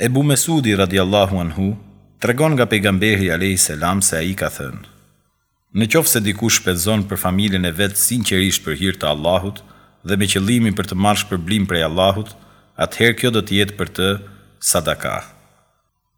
Ebu Mesudi radijallahu anhu tregon nga Pejgamberi alejhi selam se ai ka thënë, Në qoftë se dikush shpenzon për familjen e vet sinqerisht për hir të Allahut dhe me qëllimin për të marrë shpërblim prej Allahut, atëherë kjo do të jetë për të sadakah.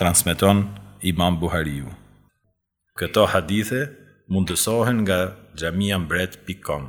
Transmeton Imam Buhariu. Këto hadithe mundësohen nga xhamiambret pikë com.